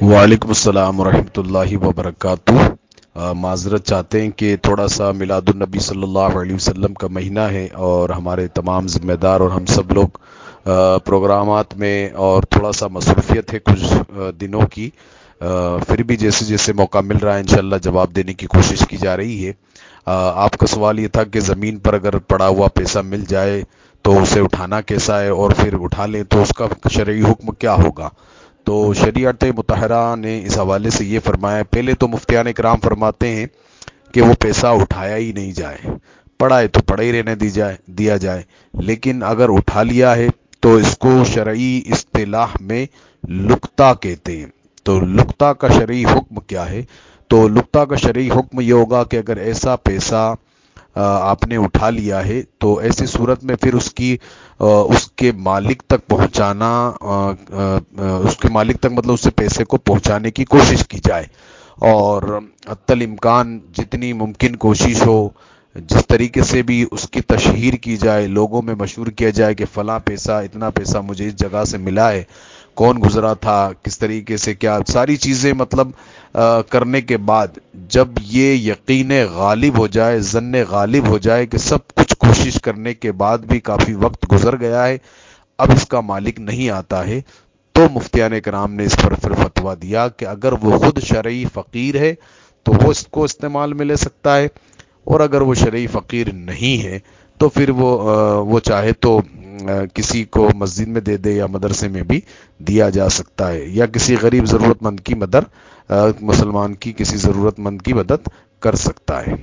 وعلیکم السلام ورحمۃ اللہ وبرکاتہ۔ معذرت چاہتے ہیں کہ تھوڑا سا میلاد النبی صلی اللہ علیہ وسلم کا مہینہ ہے اور ہمارے تمام ذمہ دار اور ہم سب لوگ پروگرامات میں اور تھوڑا سا مصروفیت ہے کچھ دنوں کی۔ پھر بھی جیسے جیسے موقع مل رہا ہے انشاءاللہ جواب دینے کی کوشش کی جا رہی ہے۔ آپ کا سوال یہ تھا کہ زمین پر اگر پڑا ہوا پیسہ مل جائے تو اسے اٹھانا کیسا ہے اور پھر اٹھا لیں تو اس کا شرعی حکم کیا ہوگا؟ تو شریعت متحرہ نے اس حوالے سے یہ فرمایا، پہلے تو مفتیان کرام فرماتے ہیں کہ وہ پیسہ اٹھایا ہی نہیں جائے پڑا ہے تو پڑا ہی رہنے دی جائے، دیا جائے، لیکن اگر اٹھا لیا ہے تو اس کو شرعی اصطلاح میں لکتا کہتے ہیں۔ تو لکتا کا شرعی حکم کیا ہے؟ تو لکتا کا شرعی حکم یہ ہوگا کہ اگر ایسا پیسہ آپ نے اٹھا لیا ہے، تو ایسی صورت میں پھر اس کی اس کے مالک تک پہنچانا اس کے مالک تک مطلب اس سے پیسے کو پہنچانے کی کوشش کی جائے۔ اور عطل امکان جتنی ممکن کوشش ہو، جس طریقے سے بھی اس کی تشہیر کی جائے، لوگوں میں مشہور کیا جائے کہ فلاں پیسہ، اتنا پیسہ مجھے اس جگہ سے ملا ہے۔ کون گزرا تھا، کس طریقے سے، کیا ساری چیزیں مطلب کرنے کے بعد جب یہ یقین غالب ہو جائے ضن غالب ہو جائے کہ سب کچھ کوشش کرنے کے بعد بھی کافی وقت گزر گیا ہے، اب اس کا مالک نہیں آتا ہے، تو مفتیان کرام نے اس پر پھر فتوا دیا کہ اگر وہ خود شرعی فقیر ہے، تو وہ اس کو استعمال میں لے سکتا ہے، اور اگر وہ شرعی فقیر نہیں ہے، تو پھر وہ وہ چاہے تو کسی کو مسجد میں دے دے یا مدرسے میں بھی دیا جا سکتا ہے، یا کسی غریب ضرورت مند کی مدر مسلمان کی کسی ضرورت مند کی مدد کر سکتا ہے۔